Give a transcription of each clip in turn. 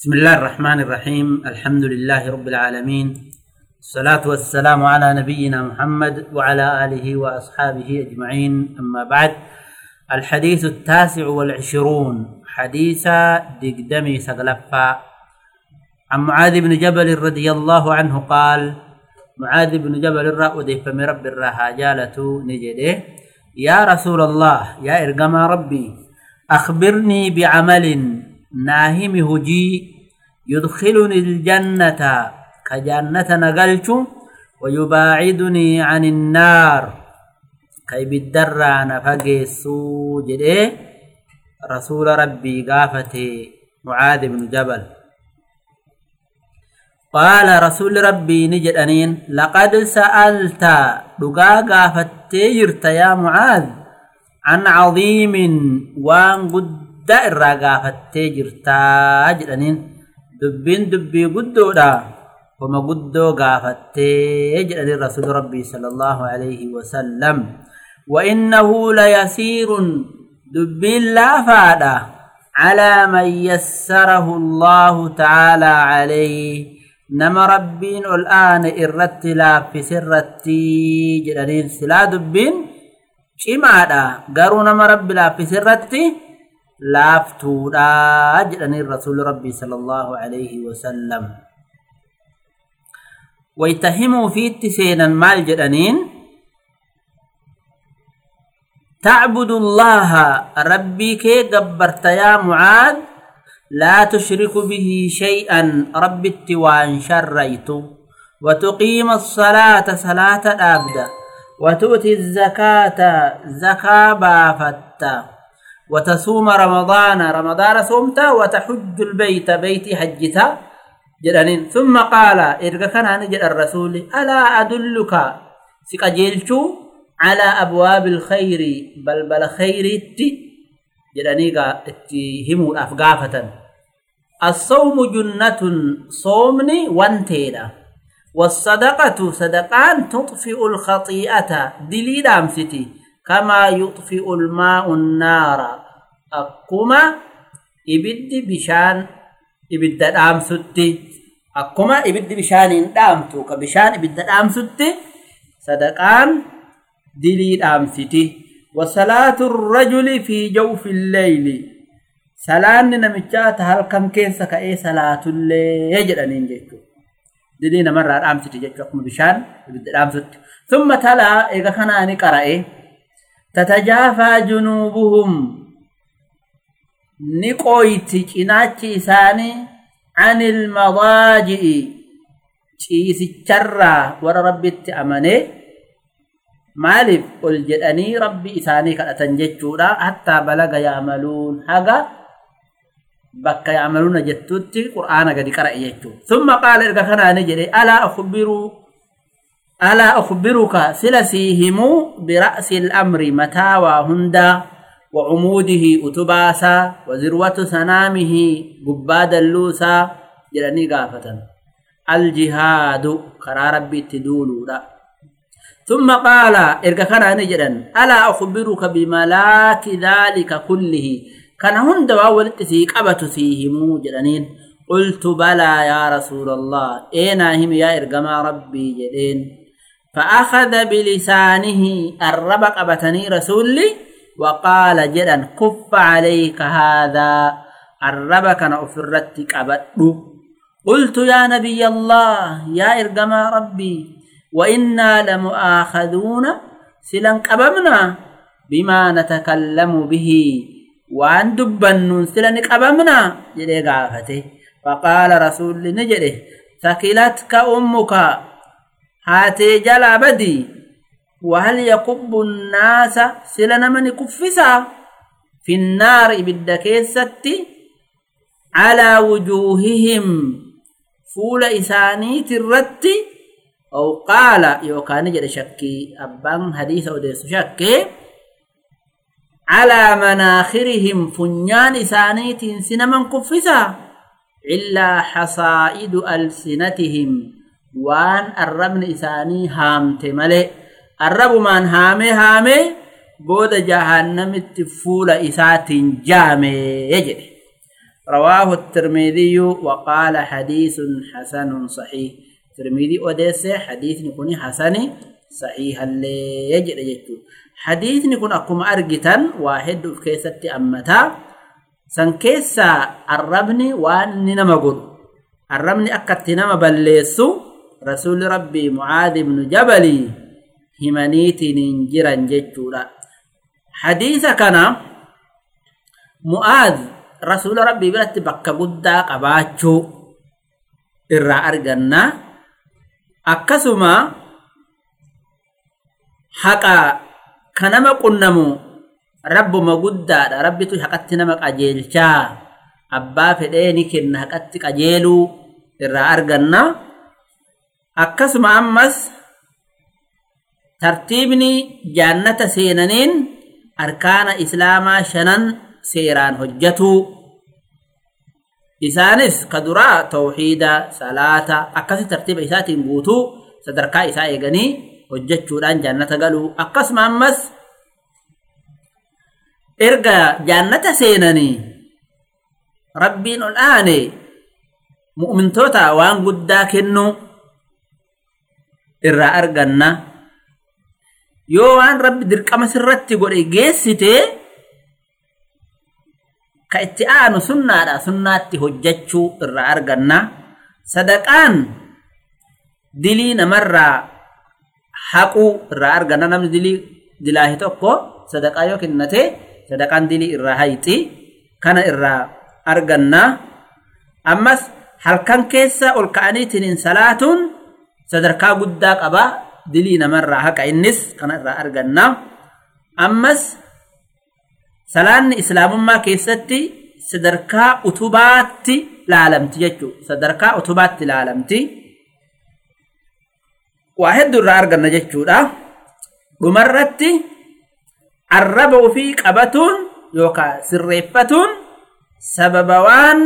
بسم الله الرحمن الرحيم. الحمد لله رب العالمين. الصلاة والسلام على نبينا محمد وعلى آله وأصحابه أجمعين. أما بعد الحديث التاسع والعشرون. حديث دقدمي سقلفا. عن معاذ بن جبل رضي الله عنه قال معاذ بن جبل الرأودي فمن رب الرها جالته نجده. يا رسول الله يا إرقما ربي أخبرني بعمل ناهم هجي يدخلني الجنة كجنة نقلت ويباعدني عن النار. كي بالدرى نفقي سوجد رسول ربي قافتي معاذ بن جبل. قال رسول ربي نجد أنين لقد سألت دقا قافتي جرت يا معاذ عن عظيم وان قد irraa gaafattee jirtaa jedhaniin dubbiin dubbii guddoodha wama guddoo gaafattee jedhaniin rasuuli rabbii sala allahu alayhi wasallam وإنه ليسير دبين لا فادا على من يسره الله تعالى عليه نما ربين الآن إرت لا في سرتي جدرين سلا دبين كما دا قروا نما رب لا في سرتي laaftuudha jedhanii rasuuli rabbii sala allahu alayhi wasallam wayta himuu fiitti seenan maal jedhaniin تعبد الله ربي كي قبرت يا معاذ لا تشرك به شيئا ربي التوان شريت. وتقيم الصلاة صلاة الأبد وتؤتي الزكاة زكاة بافتا وتصوم رمضان. رمضان صومتا وتحج البيت. بيت حجتا جدانين. ثم قال إرقا كان نجد الرسول ألا أدلك؟ سقجيلشو على أبواب الخير. بل بل خير اتي جدانيقا اتهموا أفقافة الصوم جنة صومني وانتينا. والصدقة صدقان تطفئ الخطيئة. دليل أمستي. كما يطفئ الماء النار. أكما إبد بشان إبد دام ستي أكما إبد بشان دامتو كبشان إبد دام ستي صدقان دلي دام ستي وصلاة الرجل في جوف الليل سلان نمجات هل كم كيسا كأي صلاة الليل يجرنين جيكو دلي نمر دام ستي جيكو أكما بشان إبد دام ستي ثم تلا ni qooyti cinaachi isaanii an ilmadaaji'i ciisicharraa warra rabbitti amanee maaliif ol jedhanii rabbi isaanii kadhatan jechuudha hattaa balaga yaamaluun haga bakka yaamaluuna jettutti qur'aana gadi qara'e jechuudha summa qaala erga kanaani jedhe alaa ukbiruu alaa ukbiruka sila sii himuu bira'si al'amri mataa waa hundaa وعموده أتباسا وذروة سنامه قباد اللوسا جلني قافة الجهاد كرا ربي تدولو ثم قال إرقا كان نجدا ألا أخبرك بملاك ذلك كله؟ كان هندا وولت سيقبة سيهم جلنين. قلت بلى يا رسول الله إينا هم يا إرقما ربي جدين فأخذ بلسانه الربق بتني رسولي. وقال جدا كف عليك هذا. الربك نأفرتك أبدو. قلت يا نبي الله يا إرقما ربي وإنا لمؤاخذون سلن قبمنا بما نتكلم به وأن دبن سلن قبمنا. جدي قافته فقال رسول نجده ثكلتك أمك هاتي جلا بدي وهل يكب الناس سلنا من كفسا؟ في النار بالدكيستي على وجوههم. فول إسانيت الرد أو قال يوكان جد شكي. أبان حديث أوديس شكي. على مناخرهم فنيان إسانيت سنمن كفسا. إلا حصائد ألسنتهم. waan arrabni isaanii haamte malee arrabumaan haamee haamee booda jahannamitti fuula isaatiin jaamee jedhe. رواه الترمذي وقال حديث حسن صحيح الترمذي أدس حديث نكون حسن صحيح اللي يجد يجد حديث نكون أكم أرجتا واحد في كيسة أمتا سن كيسة الربني وان نمقل الربني أكت نم بلسو رسول ربي معاذ بن جبل همانيتي ننجرا جتشورا حديث كان معاذ رسول ربي بلت بكا قدا قباتشو إرى أرجنا أكسما حقا كنما قنمو رب ما قدا ربي تو حقت نما قجيلشا أبا فديني كن حقت قجيلو إرى أرجنا أكسما أمس ترتيبني جنة سيننين أركان إسلاما شنن سيران هجتو إسانس كدرا توحيدا صلاة أكسي ترتيب إسات بوتو صدركا إساء إغني هجتشو لأن جنة قالوا أكس مامس إرقى جنة سينني ربين الآن مؤمن توتا وان قدا كنو إرى أرقنا yoo waan rabbi dirqama sirratti godhe geessite ka itti aanu sunnaadha sunnaatti hojjechuu irraa arganna sadaqaan dilii namarraa haquu irraa arganna namni dilii dilaahi tokko sadaqaa yoo kennate sadaqaan dilii irraa hayxi kana irraa arganna ammas halkan keessa ol ka'aniitiin salaatuun sadarkaa guddaa qaba dilii namarraa haqa innis kana irraa arganna ammas salaanni islaamummaa keessatti sadarkaa utubaatti laalamti jechuu. Sadarkaa utubaatti laalamti. Waa hedduu irraa arganna jechuudha. Dhumarratti arraba ofii qabatuun yookaan sirreeffatuun sababa waan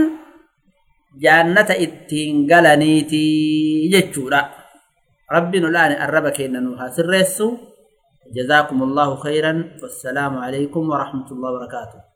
jaannata ittiin galaniiti jechuudha. ربنا الآن الربا كينا نوها. سرسو جزاكم الله خيرا. والسلام عليكم ورحمة الله وبركاته.